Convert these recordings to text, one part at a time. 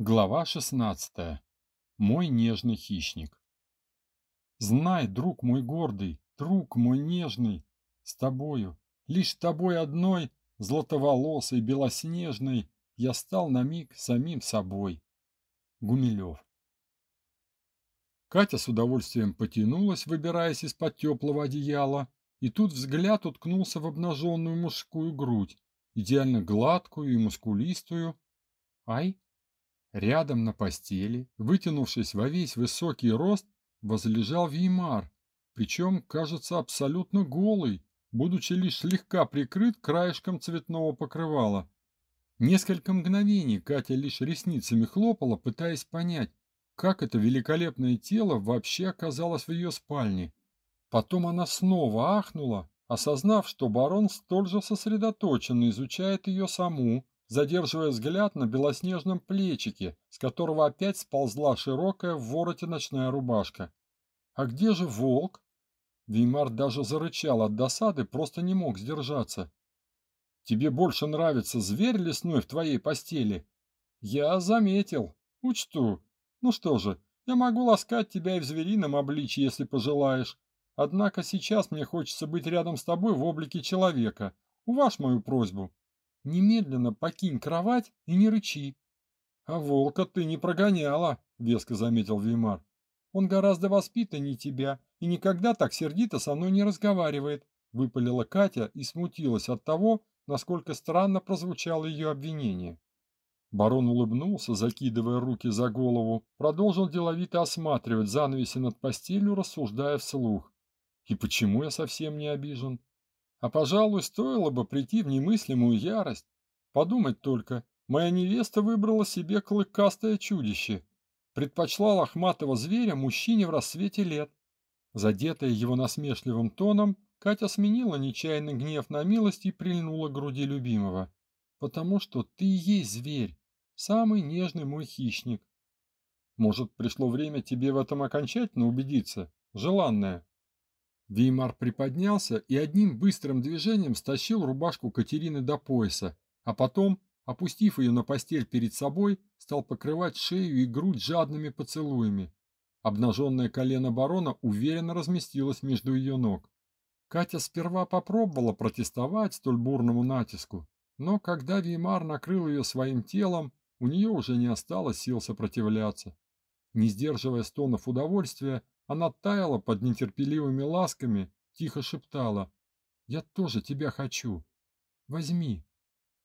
Глава 16. Мой нежный хищник. Знай, друг мой гордый, друг мой нежный, с тобою, лишь тобой одной, златоволосой, белоснежной, я стал на миг самим собой. Гумилев. Катя с удовольствием потянулась, выбираясь из-под теплого одеяла, и тут взгляд уткнулся в обнаженную мужскую грудь, идеально гладкую и мускулистую. Ай! Рядом на постели, вытянувшись во весь высокий рост, возлежал Веймар, причем, кажется, абсолютно голый, будучи лишь слегка прикрыт краешком цветного покрывала. Несколько мгновений Катя лишь ресницами хлопала, пытаясь понять, как это великолепное тело вообще оказалось в ее спальне. Потом она снова ахнула, осознав, что барон столь же сосредоточенно изучает ее саму, задерживая взгляд на белоснежном плечике, с которого опять сползла широкая в вороте ночная рубашка. «А где же волк?» Веймар даже зарычал от досады, просто не мог сдержаться. «Тебе больше нравится зверь лесной в твоей постели?» «Я заметил. Учту. Ну что же, я могу ласкать тебя и в зверином обличье, если пожелаешь. Однако сейчас мне хочется быть рядом с тобой в облике человека. Уваж мою просьбу». Немедленно покинь кровать и не рычи. А волка ты не прогоняла, веско заметил Веймар. Он гораздо воспитаннее тебя и никогда так сердито со мной не разговаривает, выпалила Катя и смутилась от того, насколько странно прозвучало ее обвинение. Барон улыбнулся, закидывая руки за голову, продолжил деловито осматривать занавеси над постелью, рассуждая вслух. И почему я совсем не обижен? А, пожалуй, стоило бы прийти в немыслимую ярость. Подумать только, моя невеста выбрала себе клыкастое чудище. Предпочла лохматого зверя мужчине в рассвете лет. Задетая его насмешливым тоном, Катя сменила нечаянный гнев на милость и прильнула к груди любимого. «Потому что ты и есть зверь, самый нежный мой хищник. Может, пришло время тебе в этом окончательно убедиться, желанная?» Веймар приподнялся и одним быстрым движением стащил рубашку Катерины до пояса, а потом, опустив ее на постель перед собой, стал покрывать шею и грудь жадными поцелуями. Обнаженное колено барона уверенно разместилось между ее ног. Катя сперва попробовала протестовать столь бурному натиску, но когда Веймар накрыл ее своим телом, у нее уже не осталось сил сопротивляться. Не сдерживая стонов удовольствия, она таяла под нетерпеливыми ласками, тихо шептала «Я тоже тебя хочу. Возьми».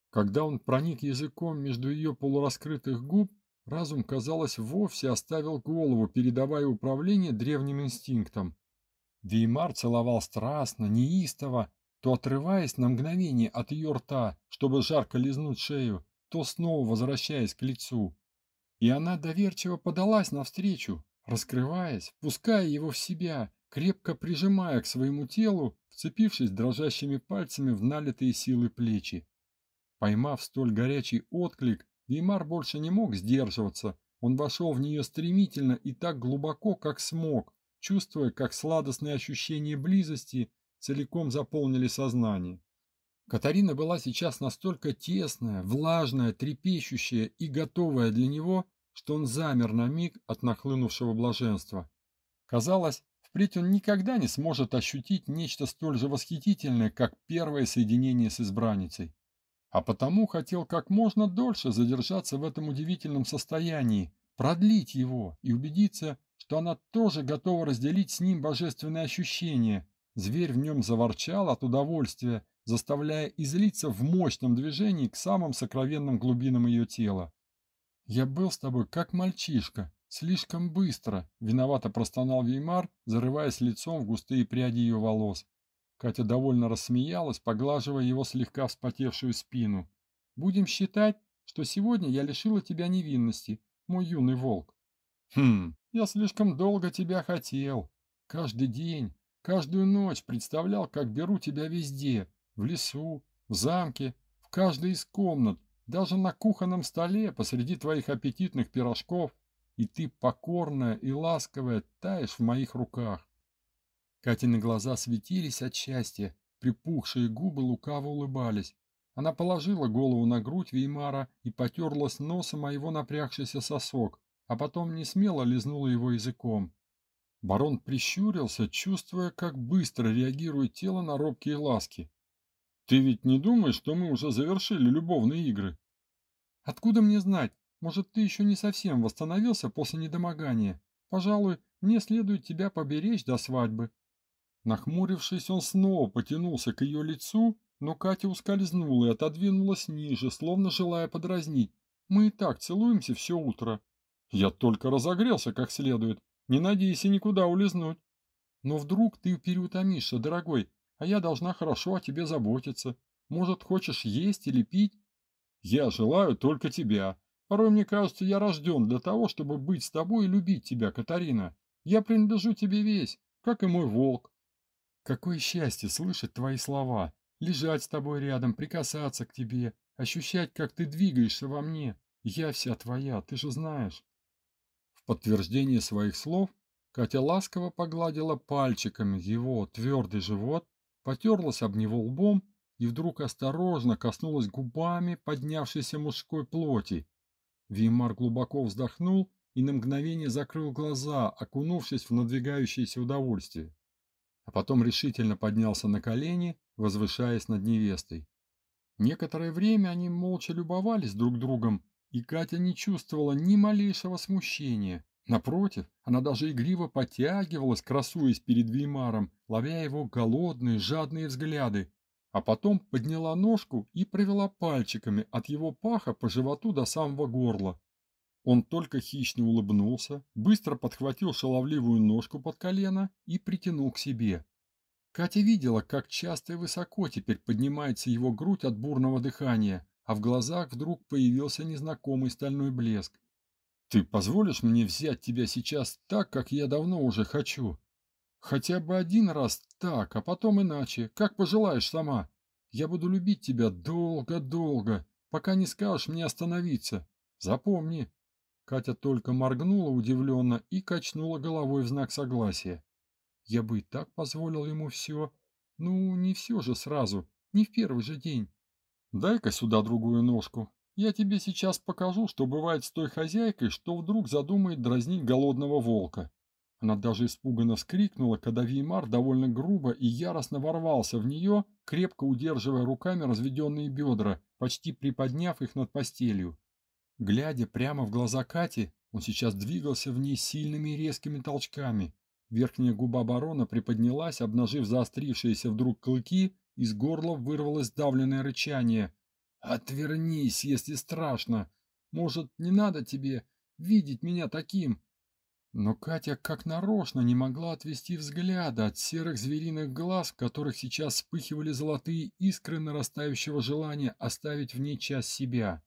Когда он проник языком между ее полураскрытых губ, разум, казалось, вовсе оставил голову, передавая управление древним инстинктам. Веймар целовал страстно, неистово, то отрываясь на мгновение от ее рта, чтобы жарко лизнуть шею, то снова возвращаясь к лицу. И она доверчиво подалась навстречу, раскрываясь, впуская его в себя, крепко прижимая к своему телу, вцепившись дрожащими пальцами в налитые силы плечи. Поймав столь горячий отклик, Веймар больше не мог сдерживаться. Он вошел в нее стремительно и так глубоко, как смог, чувствуя, как сладостные ощущения близости целиком заполнили сознание. Катарина была сейчас настолько тесная, влажная, трепещущая и готовая для него, что он замер на миг от нахлынувшего блаженства. Казалось, впредь он никогда не сможет ощутить нечто столь же восхитительное, как первое соединение с избранницей. А потому хотел как можно дольше задержаться в этом удивительном состоянии, продлить его и убедиться, что она тоже готова разделить с ним божественные ощущения. Зверь в нем заворчал от удовольствия, заставляя излиться в мощном движении к самым сокровенным глубинам ее тела. «Я был с тобой как мальчишка, слишком быстро», — виновато простонал Веймар, зарываясь лицом в густые пряди ее волос. Катя довольно рассмеялась, поглаживая его слегка вспотевшую спину. «Будем считать, что сегодня я лишила тебя невинности, мой юный волк». «Хм, я слишком долго тебя хотел. Каждый день, каждую ночь представлял, как беру тебя везде, в лесу, в замке, в каждой из комнат, даже на кухонном столе посреди твоих аппетитных пирожков, и ты, покорная и ласковая, таешь в моих руках. Катины глаза светились от счастья, припухшие губы лукаво улыбались. Она положила голову на грудь Веймара и потерлась носом о его напрягшийся сосок, а потом не смело лизнула его языком. Барон прищурился, чувствуя, как быстро реагирует тело на робкие ласки. «Ты ведь не думаешь, что мы уже завершили любовные игры?» «Откуда мне знать? Может, ты еще не совсем восстановился после недомогания? Пожалуй, мне следует тебя поберечь до свадьбы». Нахмурившись, он снова потянулся к ее лицу, но Катя ускользнула и отодвинулась ниже, словно желая подразнить. «Мы и так целуемся все утро». «Я только разогрелся как следует. Не надейся никуда улизнуть. Но вдруг ты переутомишься, дорогой, а я должна хорошо о тебе заботиться. Может, хочешь есть или пить? Я желаю только тебя. Порой мне кажется, я рожден для того, чтобы быть с тобой и любить тебя, Катарина. Я принадлежу тебе весь, как и мой волк. Какое счастье слышать твои слова, лежать с тобой рядом, прикасаться к тебе, ощущать, как ты двигаешься во мне. Я вся твоя, ты же знаешь. В подтверждение своих слов Катя ласково погладила пальчиками его твердый живот, потерлась об него лбом и вдруг осторожно коснулась губами поднявшейся мужской плоти. Вимар глубоко вздохнул и на мгновение закрыл глаза, окунувшись в надвигающееся удовольствие. А потом решительно поднялся на колени, возвышаясь над невестой. Некоторое время они молча любовались друг другом, и Катя не чувствовала ни малейшего смущения. Напротив, она даже игриво потягивалась, красуясь перед Веймаром, ловя его голодные, жадные взгляды, а потом подняла ножку и провела пальчиками от его паха по животу до самого горла. Он только хищно улыбнулся, быстро подхватил шаловливую ножку под колено и притянул к себе. Катя видела, как часто и высоко теперь поднимается его грудь от бурного дыхания, а в глазах вдруг появился незнакомый стальной блеск. «Ты позволишь мне взять тебя сейчас так, как я давно уже хочу? Хотя бы один раз так, а потом иначе, как пожелаешь сама. Я буду любить тебя долго-долго, пока не скажешь мне остановиться. Запомни». Катя только моргнула удивленно и качнула головой в знак согласия. «Я бы и так позволил ему все. Ну, не все же сразу, не в первый же день. Дай-ка сюда другую ножку. Я тебе сейчас покажу, что бывает с той хозяйкой, что вдруг задумает дразнить голодного волка. Она даже испуганно вскрикнула, когда Веймар довольно грубо и яростно ворвался в нее, крепко удерживая руками разведенные бедра, почти приподняв их над постелью. Глядя прямо в глаза Кати, он сейчас двигался в ней сильными и резкими толчками. Верхняя губа барона приподнялась, обнажив заострившиеся вдруг клыки, из горла вырвалось давленное рычание. «Отвернись, если страшно! Может, не надо тебе видеть меня таким?» Но Катя как нарочно не могла отвести взгляда от серых звериных глаз, в которых сейчас вспыхивали золотые искры нарастающего желания оставить в ней часть себя.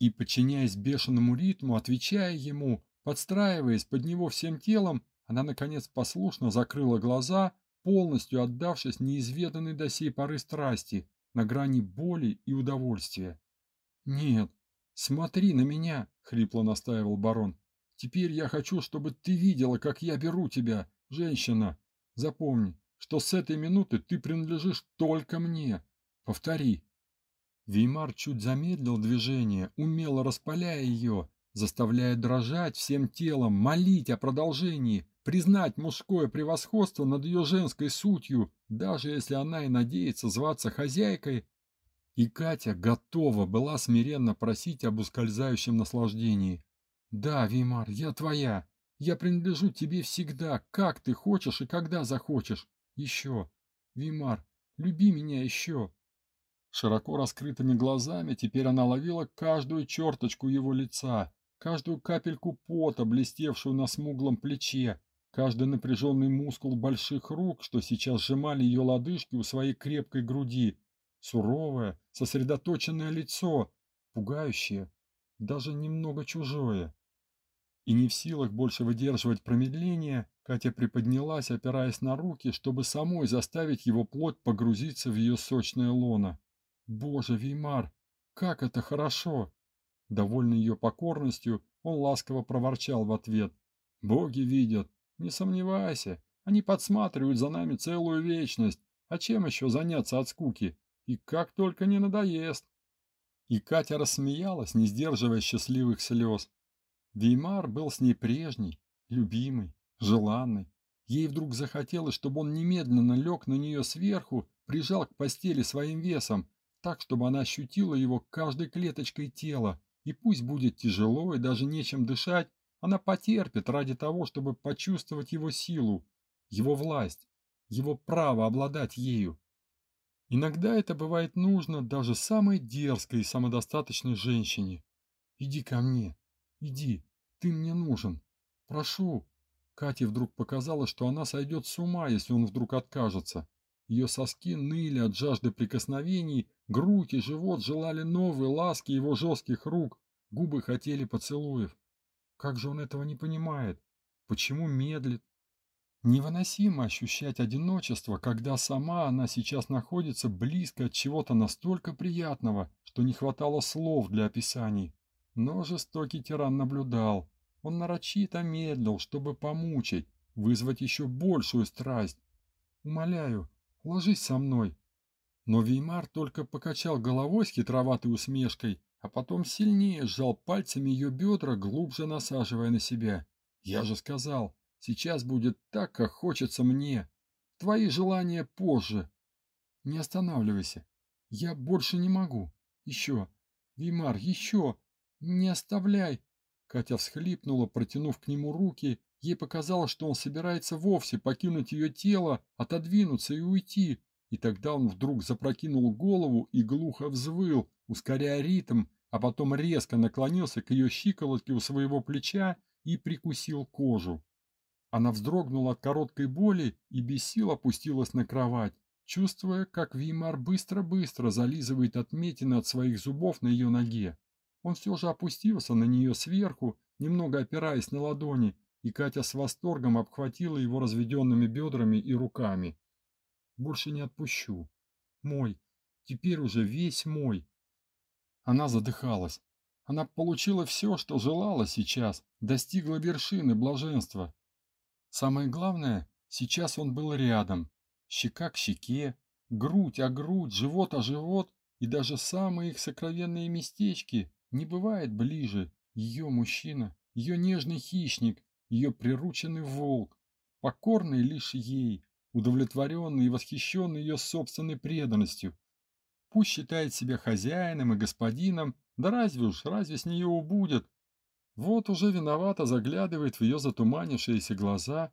И, подчиняясь бешеному ритму, отвечая ему, подстраиваясь под него всем телом, она, наконец, послушно закрыла глаза, полностью отдавшись неизведанной до сей поры страсти, на грани боли и удовольствия. «Нет, смотри на меня!» — хрипло настаивал барон. «Теперь я хочу, чтобы ты видела, как я беру тебя, женщина. Запомни, что с этой минуты ты принадлежишь только мне. Повтори». Веймар чуть замедлил движение, умело распаляя ее, заставляя дрожать всем телом, молить о продолжении, признать мужское превосходство над ее женской сутью, даже если она и надеется зваться хозяйкой. И Катя готова была смиренно просить об ускользающем наслаждении. «Да, Вимар, я твоя. Я принадлежу тебе всегда, как ты хочешь и когда захочешь. Еще. Вимар, люби меня еще». Широко раскрытыми глазами теперь она ловила каждую черточку его лица, каждую капельку пота, блестевшую на смуглом плече, Каждый напряженный мускул больших рук, что сейчас сжимали ее лодыжки у своей крепкой груди. Суровое, сосредоточенное лицо, пугающее, даже немного чужое. И не в силах больше выдерживать промедление, Катя приподнялась, опираясь на руки, чтобы самой заставить его плоть погрузиться в ее сочное лоно. «Боже, Веймар, как это хорошо!» Довольный ее покорностью, он ласково проворчал в ответ. «Боги видят, не сомневайся, они подсматривают за нами целую вечность. А чем еще заняться от скуки? И как только не надоест. И Катя рассмеялась, не сдерживая счастливых слез. Веймар был с ней прежний, любимый, желанный. Ей вдруг захотелось, чтобы он немедленно лег на нее сверху, прижал к постели своим весом, так, чтобы она ощутила его каждой клеточкой тела. И пусть будет тяжело и даже нечем дышать, она потерпит ради того, чтобы почувствовать его силу, его власть, его право обладать ею. Иногда это бывает нужно даже самой дерзкой и самодостаточной женщине. Иди ко мне, иди, ты мне нужен. Прошу. Кате вдруг показалось, что она сойдет с ума, если он вдруг откажется. Ее соски ныли от жажды прикосновений, грудь и живот желали новой ласки его жестких рук, губы хотели поцелуев. Как же он этого не понимает? Почему медлит? Невыносимо ощущать одиночество, когда сама она сейчас находится близко от чего-то настолько приятного, что не хватало слов для описаний. Но жестокий тиран наблюдал. Он нарочито медлил, чтобы помучить, вызвать еще большую страсть. «Умоляю, ложись со мной». Но Веймар только покачал головой с хитроватой усмешкой, а потом сильнее сжал пальцами ее бедра, глубже насаживая на себя. «Я же сказал, Сейчас будет так, как хочется мне. Твои желания позже. Не останавливайся. Я больше не могу. Еще. Вимар, еще. Не оставляй. Катя всхлипнула, протянув к нему руки. Ей показалось, что он собирается вовсе покинуть ее тело, отодвинуться и уйти. И тогда он вдруг запрокинул голову и глухо взвыл, ускоряя ритм, а потом резко наклонился к ее щиколотке у своего плеча и прикусил кожу. Она вздрогнула от короткой боли и без сил опустилась на кровать, чувствуя, как Веймар быстро-быстро зализывает отметины от своих зубов на ее ноге. Он все же опустился на нее сверху, немного опираясь на ладони, и Катя с восторгом обхватила его разведенными бедрами и руками. «Больше не отпущу. Мой. Теперь уже весь мой». Она задыхалась. Она получила все, что желала сейчас, достигла вершины блаженства, Самое главное, сейчас он был рядом, щека к щеке, грудь о грудь, живот о живот, и даже самые их сокровенные местечки не бывает ближе. Ее мужчина, ее нежный хищник, ее прирученный волк, покорный лишь ей, удовлетворенный и восхищенный ее собственной преданностью. Пусть считает себя хозяином и господином, да разве уж, разве с нее убудет, вот уже виновато заглядывает в ее затуманившиеся глаза.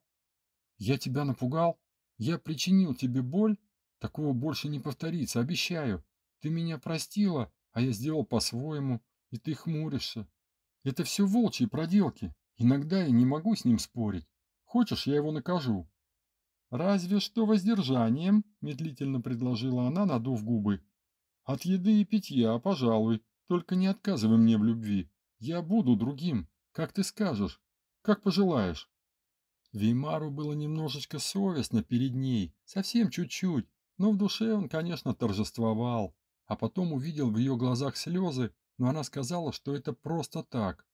«Я тебя напугал? Я причинил тебе боль? Такого больше не повторится, обещаю. Ты меня простила, а я сделал по-своему, и ты хмуришься. Это все волчьи проделки. Иногда я не могу с ним спорить. Хочешь, я его накажу?» «Разве что воздержанием», — медлительно предложила она, надув губы. «От еды и питья, пожалуй, только не отказывай мне в любви. Я буду другим, как ты скажешь, как пожелаешь. Веймару было немножечко совестно перед ней, совсем чуть-чуть, но в душе он, конечно, торжествовал, а потом увидел в ее глазах слезы, но она сказала, что это просто так.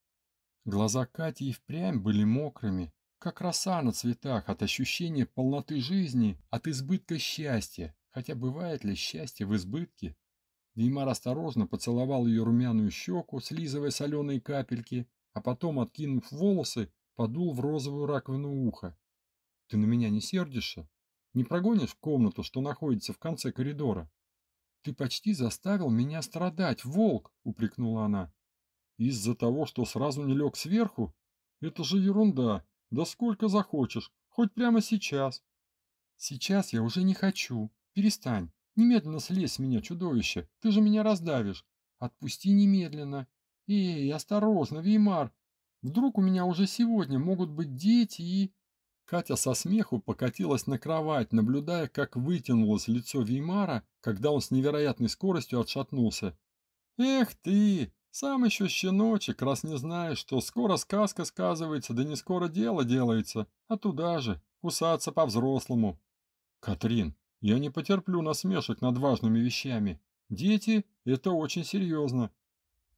Глаза Кати и впрямь были мокрыми, как роса на цветах от ощущения полноты жизни, от избытка счастья, хотя бывает ли счастье в избытке? Веймар осторожно поцеловал ее румяную щеку, слизывая соленые капельки, а потом, откинув волосы, подул в розовую раковину уха. «Ты на меня не сердишься? Не прогонишь в комнату, что находится в конце коридора?» «Ты почти заставил меня страдать, волк!» — упрекнула она. «Из-за того, что сразу не лег сверху? Это же ерунда! Да сколько захочешь, хоть прямо сейчас!» «Сейчас я уже не хочу. Перестань. Немедленно слезь с меня, чудовище, ты же меня раздавишь. Отпусти немедленно. Эй, осторожно, Веймар. Вдруг у меня уже сегодня могут быть дети и... Катя со смеху покатилась на кровать, наблюдая, как вытянулось лицо Веймара, когда он с невероятной скоростью отшатнулся. «Эх ты! Сам еще щеночек, раз не знаешь, что скоро сказка сказывается, да не скоро дело делается, а туда же, кусаться по-взрослому». «Катрин, я не потерплю насмешек над важными вещами. Дети – это очень серьезно.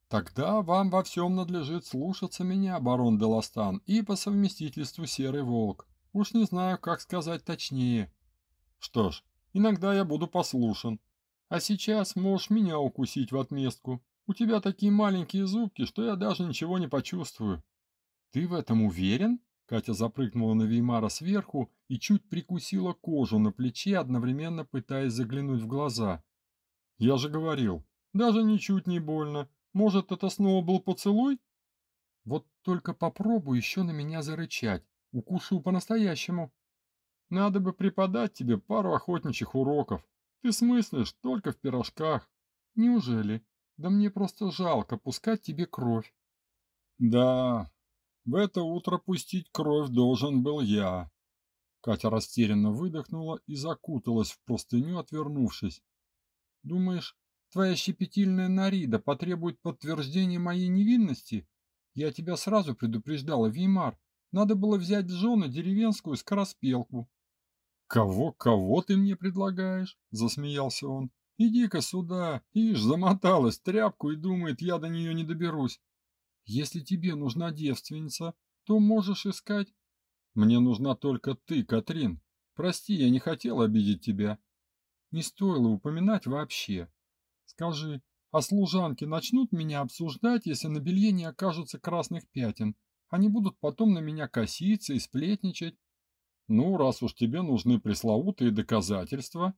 Тогда вам во всем надлежит слушаться меня, барон Деластан, и по совместительству серый волк. Уж не знаю, как сказать точнее. Что ж, иногда я буду послушен. А сейчас можешь меня укусить в отместку. У тебя такие маленькие зубки, что я даже ничего не почувствую. Ты в этом уверен? Катя запрыгнула на Веймара сверху и чуть прикусила кожу на плече, одновременно пытаясь заглянуть в глаза. Я же говорил, даже ничуть не больно. Может, это снова был поцелуй? Вот только попробуй еще на меня зарычать. Укушу по-настоящему. Надо бы преподать тебе пару охотничьих уроков. Ты смыслишь только в пирожках. Неужели? Да мне просто жалко пускать тебе кровь. Да, в это утро пустить кровь должен был я. Катя растерянно выдохнула и закуталась в простыню, отвернувшись. Думаешь, твоя щепетильная Нарида потребует подтверждения моей невинности? Я тебя сразу предупреждала, Веймар. Надо было взять в деревенскую скороспелку. «Кого, кого ты мне предлагаешь?» – засмеялся он. «Иди-ка сюда, ишь, замоталась тряпку и думает, я до нее не доберусь. Если тебе нужна девственница, то можешь искать...» «Мне нужна только ты, Катрин. Прости, я не хотел обидеть тебя». «Не стоило упоминать вообще. Скажи, а служанки начнут меня обсуждать, если на белье не окажутся красных пятен? Они будут потом на меня коситься и сплетничать. Ну, раз уж тебе нужны пресловутые доказательства.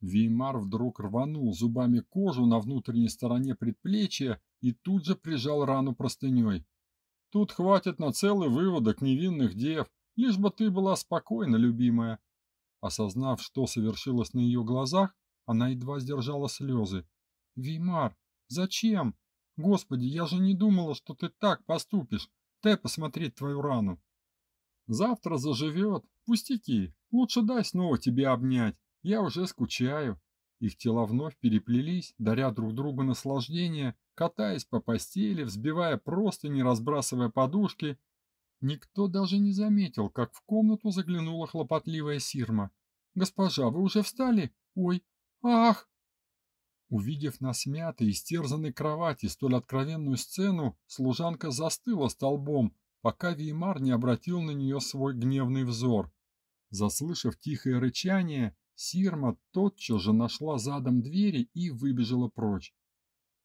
Веймар вдруг рванул зубами кожу на внутренней стороне предплечья и тут же прижал рану простыней. Тут хватит на целый выводок невинных дев, лишь бы ты была спокойна, любимая. Осознав, что совершилось на ее глазах, она едва сдержала слезы. Веймар, зачем? Господи, я же не думала, что ты так поступишь. Дай посмотреть твою рану. Завтра заживет. Пустяки. Лучше дай снова тебя обнять. Я уже скучаю. Их тела вновь переплелись, даря друг другу наслаждение, катаясь по постели, взбивая просто, не разбрасывая подушки. Никто даже не заметил, как в комнату заглянула хлопотливая Сирма. «Госпожа, вы уже встали? Ой, ах!» Увидев на смятой и стерзанной кровати столь откровенную сцену, служанка застыла столбом, пока Веймар не обратил на нее свой гневный взор. Заслышав тихое рычание, Сирма тотчас же нашла задом двери и выбежала прочь.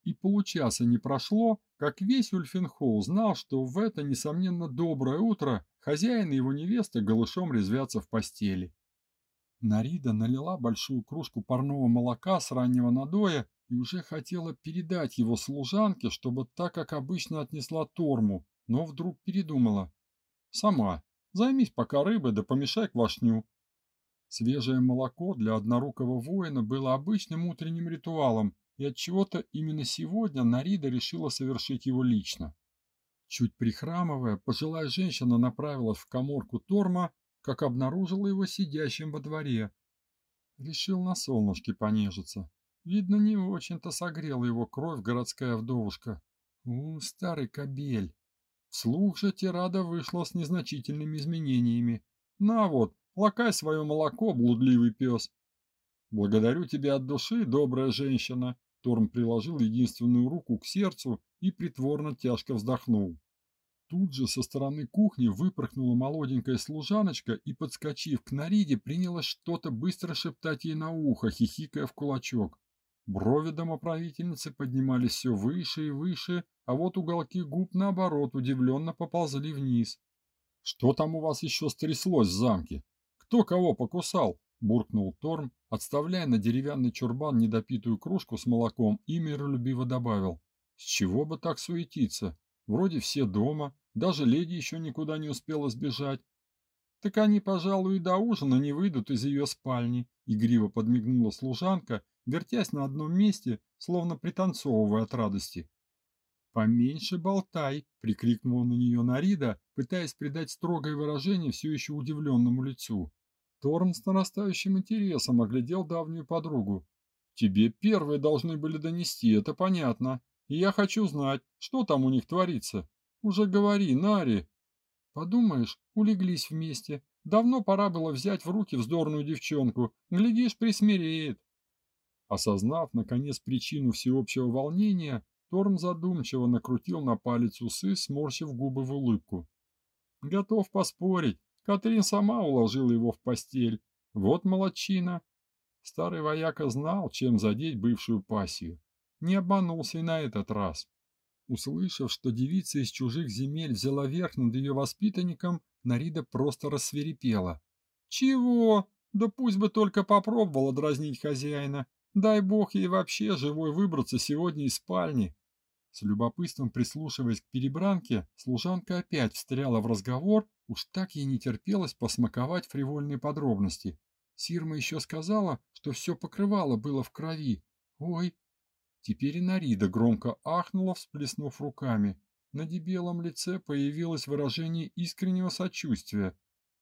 И получаса не прошло, как весь Ульфенхолл знал, что в это, несомненно, доброе утро хозяин и его невеста голышом резвятся в постели. Нарида налила большую кружку парного молока с раннего надоя и уже хотела передать его служанке, чтобы так, как обычно, отнесла Торму, но вдруг передумала. «Сама. Займись пока рыбой, да помешай квашню». Свежее молоко для однорукого воина было обычным утренним ритуалом, и от чего то именно сегодня Нарида решила совершить его лично. Чуть прихрамывая, пожилая женщина направилась в коморку Торма как обнаружила его сидящим во дворе. Решил на солнышке понежиться. Видно, не очень-то согрела его кровь городская вдовушка. У, старый кобель. Вслух же тирада вышла с незначительными изменениями. На вот, лакай свое молоко, блудливый пес. Благодарю тебя от души, добрая женщина. Торм приложил единственную руку к сердцу и притворно тяжко вздохнул. Тут же со стороны кухни выпорхнула молоденькая служаночка и, подскочив к Нариде, принялась что-то быстро шептать ей на ухо, хихикая в кулачок. Брови домоправительницы поднимались все выше и выше, а вот уголки губ, наоборот, удивленно поползли вниз. «Что там у вас еще стряслось в замке? Кто кого покусал?» – буркнул Торм, отставляя на деревянный чурбан недопитую кружку с молоком и миролюбиво добавил. «С чего бы так суетиться? Вроде все дома, даже леди еще никуда не успела сбежать. Так они, пожалуй, и до ужина не выйдут из ее спальни, игриво подмигнула служанка, вертясь на одном месте, словно пританцовывая от радости. «Поменьше болтай!» — прикрикнула на нее Нарида, пытаясь придать строгое выражение все еще удивленному лицу. Торн с нарастающим интересом оглядел давнюю подругу. «Тебе первые должны были донести, это понятно. И я хочу знать, что там у них творится. Уже говори, Нари. Подумаешь, улеглись вместе. Давно пора было взять в руки вздорную девчонку. Глядишь, присмиреет. Осознав, наконец, причину всеобщего волнения, Торм задумчиво накрутил на палец усы, сморщив губы в улыбку. Готов поспорить, Катрин сама уложила его в постель. Вот молодчина. Старый вояка знал, чем задеть бывшую пассию. Не обманулся и на этот раз. Услышав, что девица из чужих земель взяла верх над ее воспитанником, Нарида просто рассверепела. «Чего? Да пусть бы только попробовала дразнить хозяина. Дай бог ей вообще живой выбраться сегодня из спальни». С любопытством прислушиваясь к перебранке, служанка опять встряла в разговор, уж так ей не терпелось посмаковать фривольные подробности. Сирма еще сказала, что все покрывало было в крови. Ой! Теперь и Нарида громко ахнула, всплеснув руками. На дебелом лице появилось выражение искреннего сочувствия.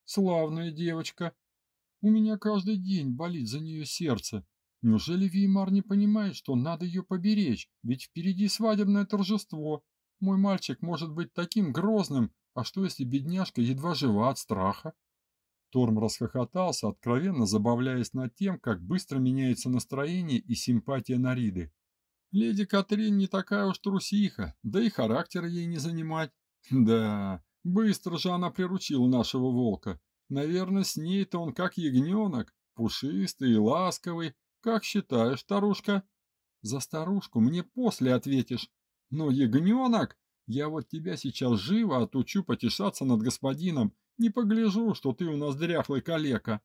«Славная девочка! У меня каждый день болит за нее сердце. Неужели Веймар не понимает, что надо ее поберечь, ведь впереди свадебное торжество? Мой мальчик может быть таким грозным, а что если бедняжка едва жива от страха?» Торм расхохотался, откровенно забавляясь над тем, как быстро меняется настроение и симпатия Нариды. Леди Катрин не такая уж трусиха, да и характер ей не занимать. Да, быстро же она приручила нашего волка. Наверное, с ней-то он как ягненок, пушистый и ласковый. Как считаешь, старушка? За старушку мне после ответишь. Но ягненок? Я вот тебя сейчас живо отучу потешаться над господином не погляжу, что ты у нас дряхлый калека.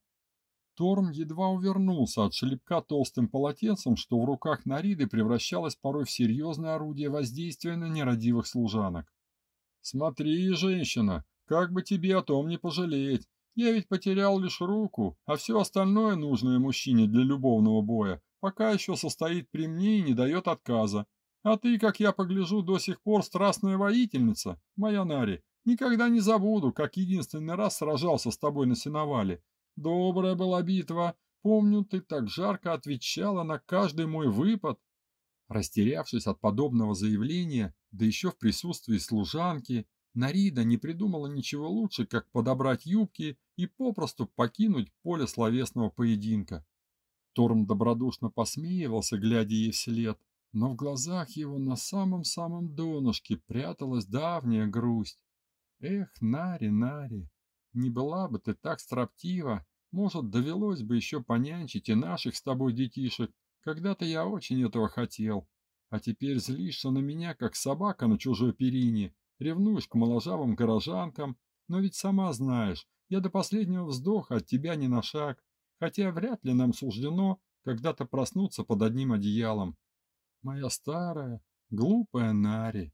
Торм едва увернулся от шлепка толстым полотенцем, что в руках Нариды превращалось порой в серьезное орудие воздействия на нерадивых служанок. «Смотри, женщина, как бы тебе о том не пожалеть. Я ведь потерял лишь руку, а все остальное нужное мужчине для любовного боя пока еще состоит при мне и не дает отказа. А ты, как я погляжу, до сих пор страстная воительница, моя Нари, Никогда не забуду, как единственный раз сражался с тобой на сеновале. Добрая была битва. Помню, ты так жарко отвечала на каждый мой выпад. Растерявшись от подобного заявления, да еще в присутствии служанки, Нарида не придумала ничего лучше, как подобрать юбки и попросту покинуть поле словесного поединка. Торм добродушно посмеивался, глядя ей вслед, но в глазах его на самом-самом донышке пряталась давняя грусть. Эх, Нари, Нари, не была бы ты так строптива, может, довелось бы еще понянчить и наших с тобой детишек. Когда-то я очень этого хотел. А теперь злишься на меня, как собака на чужой перине, ревнуешь к моложавым горожанкам, но ведь сама знаешь, я до последнего вздоха от тебя не на шаг, хотя вряд ли нам суждено когда-то проснуться под одним одеялом. Моя старая, глупая Нари.